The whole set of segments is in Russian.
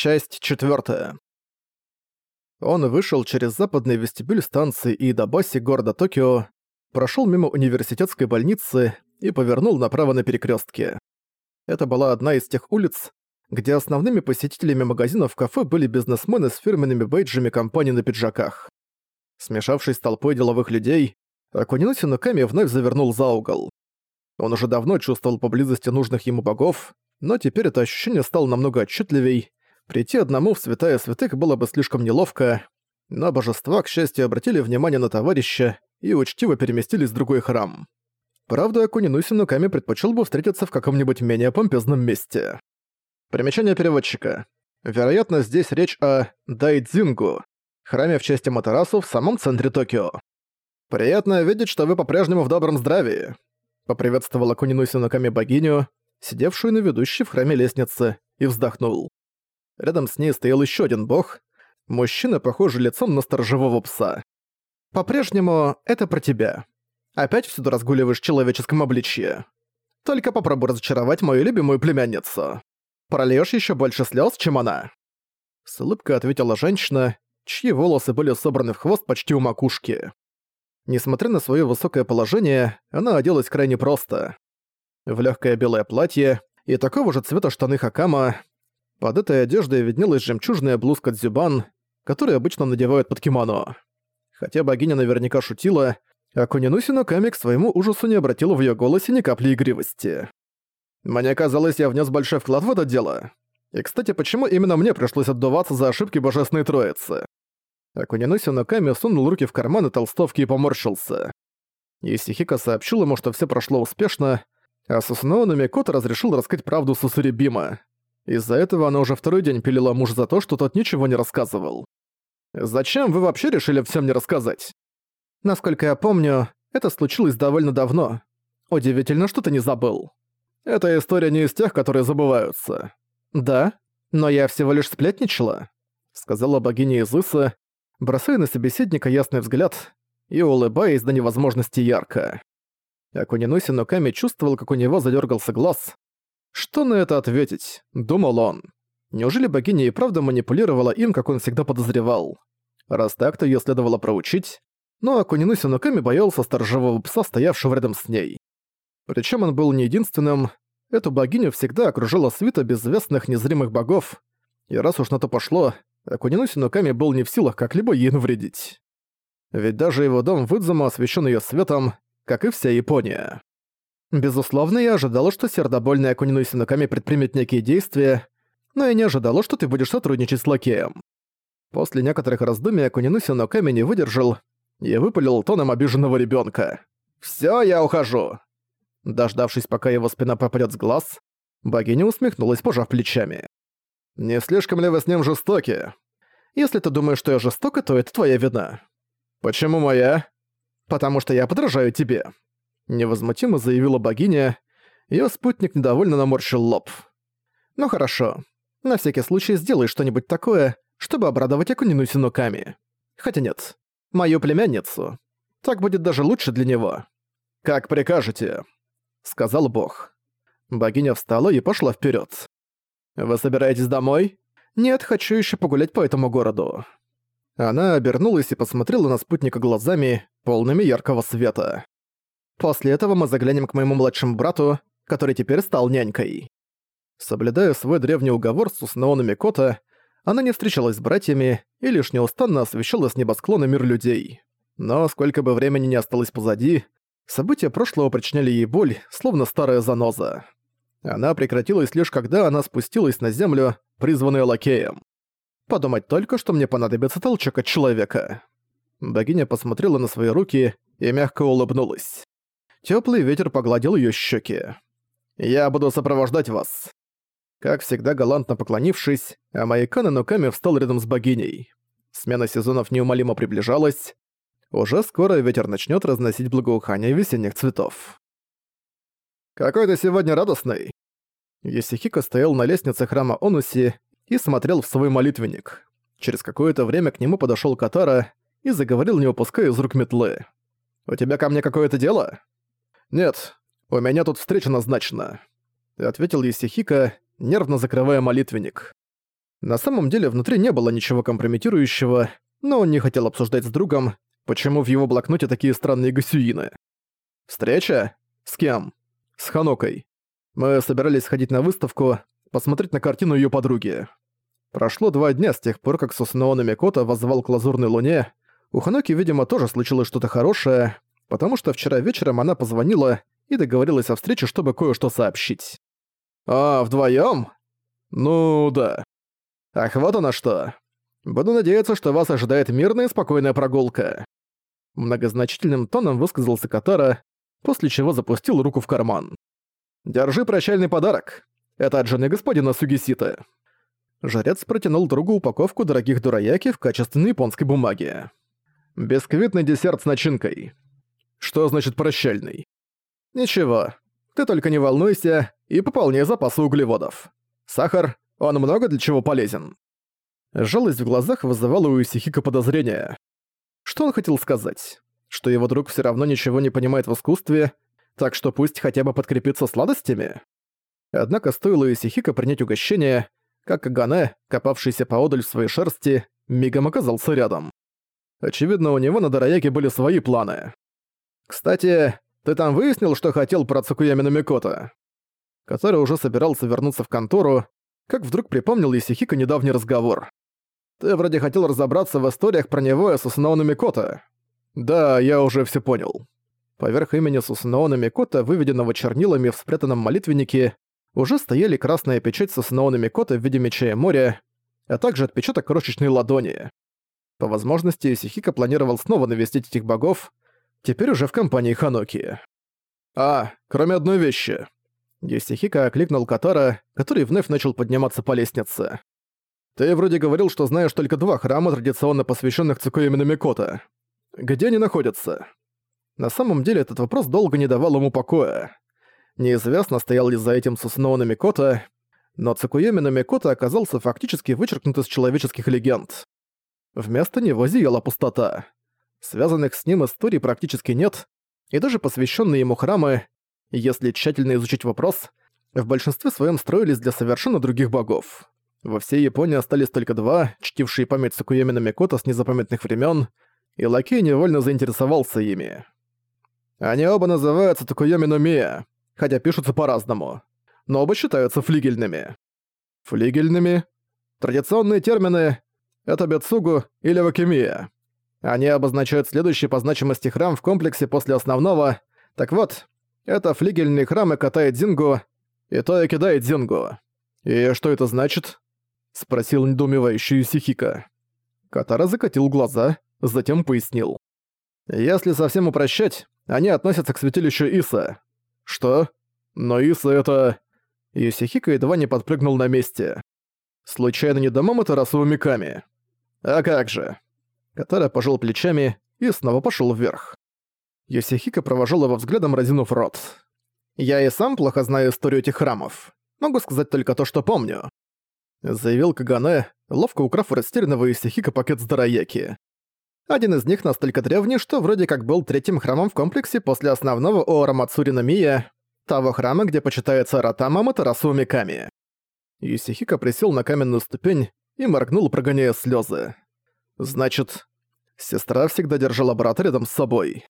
Часть четвертая. Он вышел через западный вестибюль станции Идабаси города Токио, прошел мимо университетской больницы и повернул направо на перекрестке. Это была одна из тех улиц, где основными посетителями магазинов кафе были бизнесмены с фирменными бейджами компании на пиджаках. Смешавшись с толпой деловых людей, Акунинуси Нуками вновь завернул за угол. Он уже давно чувствовал поблизости нужных ему богов, но теперь это ощущение стало намного отчетливей, Прийти одному в святая святых было бы слишком неловко, но божества, к счастью, обратили внимание на товарища и учтиво переместились в другой храм. Правда, Акунинуси Нуками предпочел бы встретиться в каком-нибудь менее помпезном месте. Примечание переводчика. Вероятно, здесь речь о Дайдзингу, храме в честь Матарасу в самом центре Токио. «Приятно видеть, что вы по-прежнему в добром здравии», — поприветствовал Акунинуси Нуками богиню, сидевшую на ведущей в храме лестнице, и вздохнул. Рядом с ней стоял еще один бог. Мужчина, похожий лицом на сторожевого пса. «По-прежнему, это про тебя. Опять всюду разгуливаешь в человеческом обличье. Только попробуй разочаровать мою любимую племянницу. Прольёшь еще больше слез, чем она». С улыбкой ответила женщина, чьи волосы были собраны в хвост почти у макушки. Несмотря на свое высокое положение, она оделась крайне просто. В легкое белое платье и такого же цвета штаны Хакама, под этой одеждой виднелась жемчужная блузка дзюбан, которую обычно надевают под кимоно. Хотя богиня наверняка шутила, а Кунинуси Ноками к своему ужасу не обратила в её голосе ни капли игривости. «Мне казалось, я внес большой вклад в это дело. И, кстати, почему именно мне пришлось отдуваться за ошибки Божественной Троицы?» Акунинуси Ноками сунул руки в карманы толстовки и поморщился. Исихика сообщил ему, что всё прошло успешно, а Сусуноу Намикото разрешил раскрыть правду Сусурибима. Из-за этого она уже второй день пилила муж за то, что тот ничего не рассказывал. «Зачем вы вообще решили всем не рассказать?» «Насколько я помню, это случилось довольно давно. Удивительно, что ты не забыл. Эта история не из тех, которые забываются». «Да, но я всего лишь сплетничала», — сказала богиня Изыса, бросая на собеседника ясный взгляд и улыбаясь до невозможности ярко. Акунинуси Ноками чувствовал, как у него задергался глаз, что на это ответить? Думал он. Неужели богиня и правда манипулировала им, как он всегда подозревал? Раз так, то её следовало проучить, но Акунинуси Ноками боялся сторожевого пса, стоявшего рядом с ней. Причем он был не единственным, эту богиню всегда окружала свита безвестных незримых богов, и раз уж на то пошло, Акунинуси Ноками был не в силах как-либо ей навредить. Ведь даже его дом в Идзума освещен её светом, как и вся Япония. Безусловно, я ожидала, что сердобольная Акунину Синуками предпримет некие действия, но я не ожидала, что ты будешь сотрудничать с Лакеем. После некоторых раздумий Акунину Синуками не выдержал и выпалил тоном обиженного ребенка. «Всё, я ухожу!» Дождавшись, пока его спина попадет с глаз, богиня усмехнулась, пожав плечами. «Не слишком ли вы с ним жестоки? Если ты думаешь, что я жестока, то это твоя вина». «Почему моя?» «Потому что я подражаю тебе», Невозмутимо заявила богиня. Её спутник недовольно наморщил лоб. «Ну хорошо. На всякий случай сделай что-нибудь такое, чтобы обрадовать Акунину Синуками. Хотя нет, мою племянницу. Так будет даже лучше для него». «Как прикажете», — сказал бог. Богиня встала и пошла вперед. «Вы собираетесь домой?» «Нет, хочу еще погулять по этому городу». Она обернулась и посмотрела на спутника глазами, полными яркого света. После этого мы заглянем к моему младшему брату, который теперь стал нянькой. Соблюдая свой древний уговор с Уснаону Микото, она не встречалась с братьями и лишь неустанно освещала с небосклона мир людей. Но сколько бы времени не осталось позади, события прошлого причиняли ей боль, словно старая заноза. Она прекратилась лишь когда она спустилась на землю, призванная лакеем. Подумать только, что мне понадобится толчок от человека. Богиня посмотрела на свои руки и мягко улыбнулась. Теплый ветер погладил ее щеки. «Я буду сопровождать вас». Как всегда галантно поклонившись, Амайкана Нуками встал рядом с богиней. Смена сезонов неумолимо приближалась. Уже скоро ветер начнет разносить благоухание весенних цветов. «Какой ты сегодня радостный!» Есихико стоял на лестнице храма Онуси и смотрел в свой молитвенник. Через какое-то время к нему подошёл Катара и заговорил, не упуская из рук метлы. «У тебя ко мне какое-то дело?» «Нет, у меня тут встреча назначена», — ответил Есихика, нервно закрывая молитвенник. На самом деле внутри не было ничего компрометирующего, но он не хотел обсуждать с другом, почему в его блокноте такие странные гасюины. «Встреча? С кем?» «С Ханокой. Мы собирались сходить на выставку, посмотреть на картину ее подруги. Прошло два дня с тех пор, как Сусунаона Микото воззвал к Лазурной Луне. У Ханоки, видимо, тоже случилось что-то хорошее, потому что вчера вечером она позвонила и договорилась о встрече, чтобы кое-что сообщить. «А, вдвоём? Ну, да. Ах, вот она что. Буду надеяться, что вас ожидает мирная и спокойная прогулка». Многозначительным тоном высказался Катара, после чего запустил руку в карман. «Держи прощальный подарок. Это от жены господина Сугисита». Жрец протянул другу упаковку дорогих дураяки в качественной японской бумаге. «Бисквитный десерт с начинкой». «Что значит прощальный?» «Ничего. Ты только не волнуйся и пополняй запасы углеводов. Сахар, он много для чего полезен». Жалость в глазах вызывала у Исихика подозрения. Что он хотел сказать? Что его друг все равно ничего не понимает в искусстве, так что пусть хотя бы подкрепится сладостями? Однако стоило Исихика принять угощение, как Агане, копавшийся поодаль в своей шерсти, мигом оказался рядом. Очевидно, у него на Дорояке были свои планы. «Кстати, ты там выяснил, что хотел про Цукуями Микото?» Который уже собирался вернуться в контору, как вдруг припомнил Исихика недавний разговор. «Ты вроде хотел разобраться в историях про него и Сусунаона Микото». «Да, я уже все понял». Поверх имени Сусунаона Микото, выведенного чернилами в спрятанном молитвеннике, уже стояли красная печать Сусунаона Микото в виде меча и моря, а также отпечаток крошечной ладони. По возможности, Исихика планировал снова навестить этих богов, теперь уже в компании Ханоки. «А, кроме одной вещи». Исихика окликнул Катара, который вновь начал подниматься по лестнице. «Ты вроде говорил, что знаешь только два храма, традиционно посвященных Цукуями Микото. Где они находятся?» На самом деле этот вопрос долго не давал ему покоя. Неизвестно, стоял ли за этим Сусуноона Микото, но Цукуеми Микото оказался фактически вычеркнут из человеческих легенд. Вместо него зияла пустота. Связанных с ним историй практически нет, и даже посвященные ему храмы, если тщательно изучить вопрос, в большинстве своем строились для совершенно других богов. Во всей Японии остались только два, чтившие память Цукуеми Микото с незапамятных времен, и Лакей невольно заинтересовался ими. Они оба называются Цукуеми Мия, хотя пишутся по-разному. Но оба считаются флигельными. Флигельными? Традиционные термины — это Бетсугу или Вакимия. Они обозначают следующий по значимости храм в комплексе после основного. Так вот, это флигельные храмы Катая Дзингу и Тоя Кидая Дзингу. «И что это значит?» — спросил недоумевающий Сихика. Катара закатил глаза, затем пояснил. «Если совсем упрощать, они относятся к святилищу Иса. «Что? Но Иса это...» Юсихика едва не подпрыгнул на месте. «Случайно не домом это Расу Миками?» «А как же?» Катара пожал плечами и снова пошел вверх. Йосихика провожал его взглядом, разинув рот. «Я и сам плохо знаю историю этих храмов. Могу сказать только то, что помню», — заявил Кагане, ловко украв у растерянного Йосихика пакет с Дараяки. Один из них настолько древний, что вроде как был третьим храмом в комплексе после основного Оора Мацурина Мия, того храма, где почитается Ратама Матарасу Миками. Юсихика присел на каменную ступень и моргнул, прогоняя слезы. Значит, сестра всегда держала брата рядом с собой.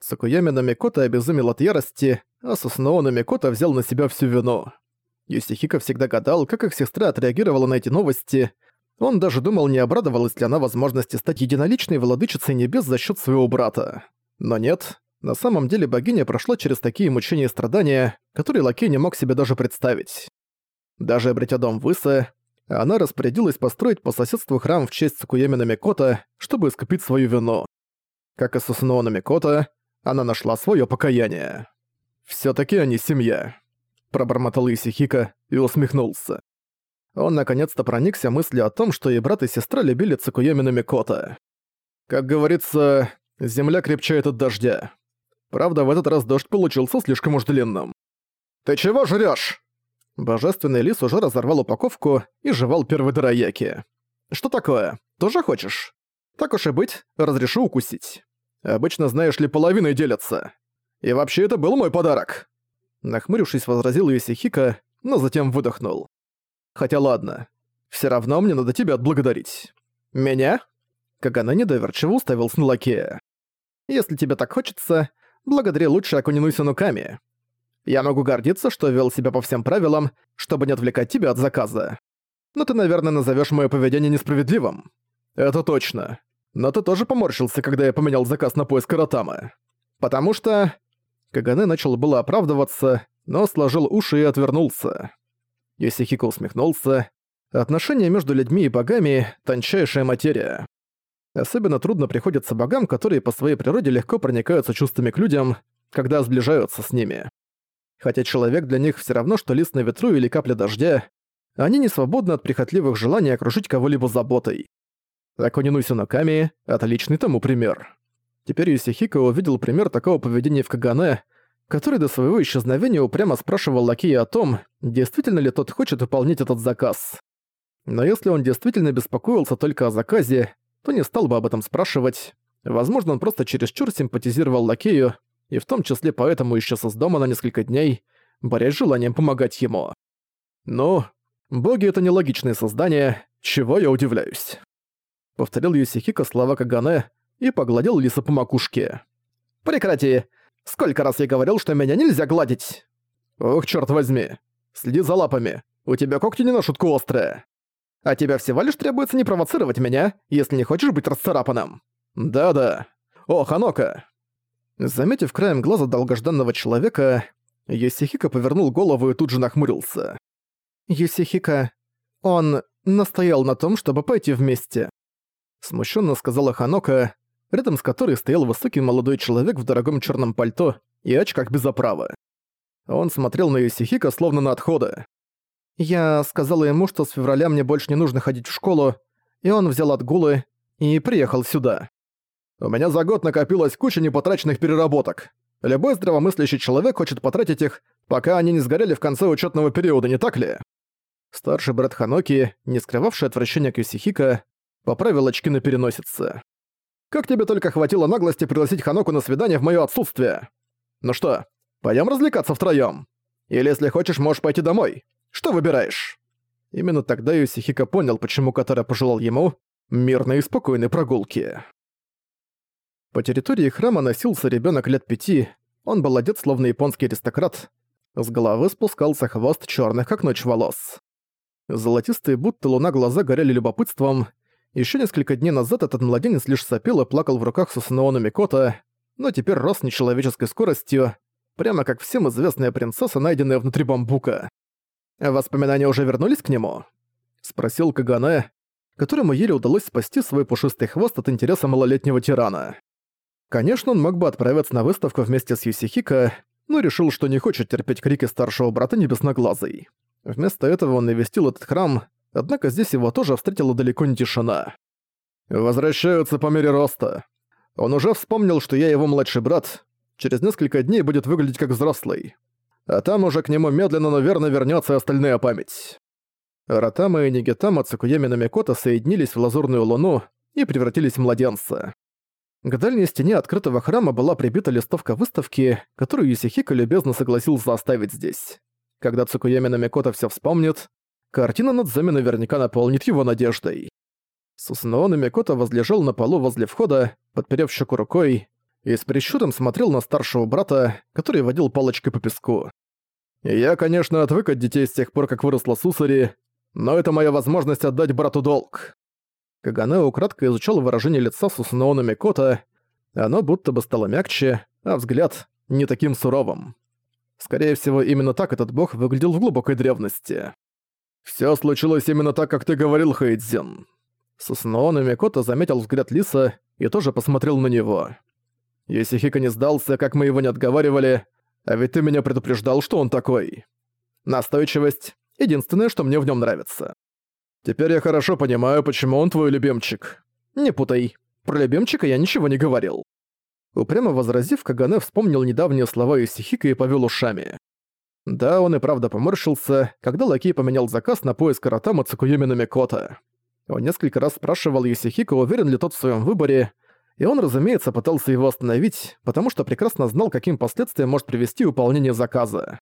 Цукуями Намикото обезумел от ярости, а Сусуноо Намикото взял на себя всю вину. Юсихика всегда гадал, как их сестра отреагировала на эти новости, он даже думал, не обрадовалась ли она возможности стать единоличной владычицей небес за счет своего брата. Но нет, на самом деле богиня прошла через такие мучения и страдания, которые Лакей не мог себе даже представить. Даже обретя дом Выса, она распорядилась построить по соседству храм в честь Цукуемина Микота, чтобы искупить свою вину. Как и Сусуноона Микота, она нашла свое покаяние. все таки они семья», — пробормотал Исихика и усмехнулся. Он наконец-то проникся мыслью о том, что и брат, и сестра любили Цукуемина Микота. Как говорится, земля крепчает от дождя. Правда, в этот раз дождь получился слишком уж длинным. «Ты чего жрёшь?» Божественный лис уже разорвал упаковку и жевал первый дорояки. «Что такое? Тоже хочешь?» «Так уж и быть, разрешу укусить. Обычно, знаешь ли, половиной делятся. И вообще, это был мой подарок!» Нахмурившись, возразил Исихика, но затем выдохнул. Хотя ладно. Все равно мне надо тебя отблагодарить». «Меня?» Кагана недоверчиво уставился на лакея. «Если тебе так хочется, благодари лучше Акунинуси Нуками. Я могу гордиться, что вел себя по всем правилам, чтобы не отвлекать тебя от заказа. Но ты, наверное, назовешь мое поведение несправедливым. Это точно. Но ты тоже поморщился, когда я поменял заказ на поиск Ротамы. Потому что... Кагане начал было оправдываться, но сложил уши и отвернулся. Йосихико усмехнулся. Отношения между людьми и богами — тончайшая материя. Особенно трудно приходится богам, которые по своей природе легко проникаются чувствами к людям, когда сближаются с ними. Хотя человек для них все равно, что лист на ветру или капля дождя, они не свободны от прихотливых желаний окружить кого-либо заботой. Акунину Синоками — отличный тому пример. Теперь Юсихико увидел пример такого поведения в Кагане, который до своего исчезновения упрямо спрашивал Лакея о том, действительно ли тот хочет выполнить этот заказ. Но если он действительно беспокоился только о заказе, то не стал бы об этом спрашивать. Возможно, он просто чересчур симпатизировал Лакею, и в том числе поэтому исчез из дома на несколько дней, борясь с желанием помогать ему. Ну, боги — это нелогичные создания, чего я удивляюсь. Повторил Юсихико слова Кагане и погладил Лиса по макушке. «Прекрати! Сколько раз я говорил, что меня нельзя гладить!» «Ох, черт возьми! Следи за лапами! У тебя когти не на шутку острые!» «А тебе всего лишь требуется не провоцировать меня, если не хочешь быть расцарапанным!» «Да-да! О, Ханока!» Заметив краем глаза долгожданного человека, Юсихико повернул голову и тут же нахмурился. «Юсихико, он настоял на том, чтобы пойти вместе смущенно сказала Ханока, рядом с которой стоял высокий молодой человек в дорогом черном пальто и очках без оправы. Он смотрел на Юсихика словно на отходы. Я сказала ему, что с февраля мне больше не нужно ходить в школу, и он взял отгулы и приехал сюда. У меня за год накопилась куча непотраченных переработок. Любой здравомыслящий человек хочет потратить их, пока они не сгорели в конце учетного периода, не так ли? Старший брат Ханоки, не скрывавший отвращения к Юсихика, поправил очки на переносице. «Как тебе только хватило наглости пригласить Ханоку на свидание в моё отсутствие? Ну что, пойдём развлекаться втроём? Или если хочешь, можешь пойти домой. Что выбираешь?» Именно тогда Юсихика понял, почему Катара пожелал ему мирной и спокойной прогулки. По территории храма носился ребёнок лет пяти, он был одет словно японский аристократ, с головы спускался хвост чёрных, как ночь, волос. Золотистые, будто луна, глаза горели любопытством, еще несколько дней назад этот младенец лишь сопел и плакал в руках Сусаноона Микота, но теперь рос нечеловеческой скоростью, прямо как всем известная принцесса, найденная внутри бамбука. «Воспоминания уже вернулись к нему?» — спросил Кагане, которому еле удалось спасти свой пушистый хвост от интереса малолетнего тирана. Конечно, он мог бы отправиться на выставку вместе с Юсихико, но решил, что не хочет терпеть крики старшего брата Небесноглазый. Вместо этого он навестил этот храм, Однако здесь его тоже встретила далеко не тишина. «Возвращаются по мере роста. Он уже вспомнил, что я его младший брат. Через несколько дней будет выглядеть как взрослый. А там уже к нему медленно, но верно вернется остальная память». Ратама и Нигитама Цукуями Намикото соединились в лазурную луну и превратились в младенца. К дальней стене открытого храма была прибита листовка выставки, которую Юсихико любезно согласился оставить здесь. Когда Цукуями Намикото все вспомнит, Картина над Зами наверняка наполнит его надеждой. Сусаноон и Микото возлежал на полу возле входа, подперев щеку рукой, и с прищуром смотрел на старшего брата, который водил палочкой по песку. «Я, конечно, отвык от детей с тех пор, как выросла Сусари, но это моя возможность отдать брату долг». Кагане украдко изучал выражение лица Сусаноона Микото, оно будто бы стало мягче, а взгляд не таким суровым. Скорее всего, именно так этот бог выглядел в глубокой древности. «Всё случилось именно так, как ты говорил, Хэйдзин». Сусуноон и Микото заметил взгляд Лиса и тоже посмотрел на него. «Если Хика не сдался, как мы его не отговаривали, а ведь ты меня предупреждал, что он такой. Настойчивость — единственное, что мне в нём нравится. Теперь я хорошо понимаю, почему он твой любимчик. Не путай, про любимчика я ничего не говорил». Упрямо возразив, Кагане вспомнил недавние слова Исихика и повел ушами. Да, он и правда поморщился, когда Лакей поменял заказ на поиск Ротама Цукуюми Намикота. Он несколько раз спрашивал Юсихико, уверен ли тот в своем выборе, и он, разумеется, пытался его остановить, потому что прекрасно знал, каким последствиям может привести выполнение заказа.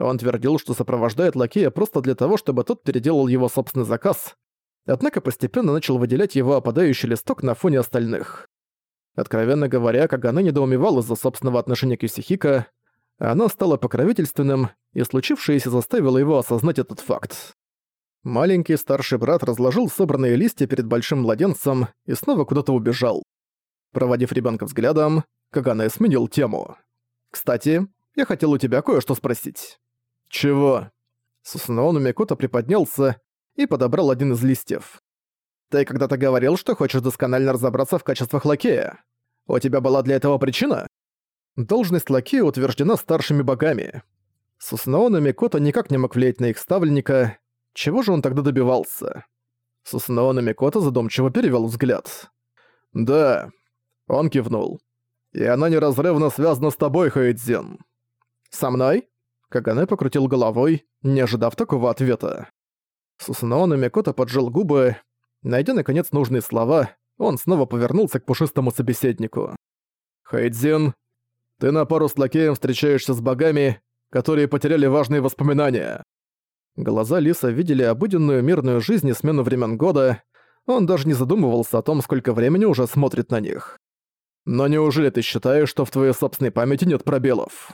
Он твердил, что сопровождает лакея просто для того, чтобы тот переделал его собственный заказ, однако постепенно начал выделять его опадающий листок на фоне остальных. Откровенно говоря, Кагане недоумевал из-за собственного отношения к Юсихика, оно стало покровительственным, и случившееся заставило его осознать этот факт. Маленький старший брат разложил собранные листья перед большим младенцем и снова куда-то убежал. Проводив ребенка взглядом, Кагане сменил тему. «Кстати, я хотел у тебя кое-что спросить». «Чего?» Сусуноуну Микото приподнялся и подобрал один из листьев. «Ты когда-то говорил, что хочешь досконально разобраться в качествах лакея. У тебя была для этого причина?» Должность лакея утверждена старшими богами. Сусуноуна Микото никак не мог влиять на их ставленника. Чего же он тогда добивался? Сусуноуна Микото задумчиво перевел взгляд. «Да». Он кивнул. «И она неразрывно связана с тобой, Хаэдзин». «Со мной?» Кагане покрутил головой, не ожидав такого ответа. Сусунаона Микото поджал губы. Найдя, наконец, нужные слова, он снова повернулся к пушистому собеседнику. «Хайдзин, ты на пару с лакеем встречаешься с богами, которые потеряли важные воспоминания». Глаза Лиса видели обыденную мирную жизнь и смену времен года. Он даже не задумывался о том, сколько времени уже смотрит на них. «Но неужели ты считаешь, что в твоей собственной памяти нет пробелов?»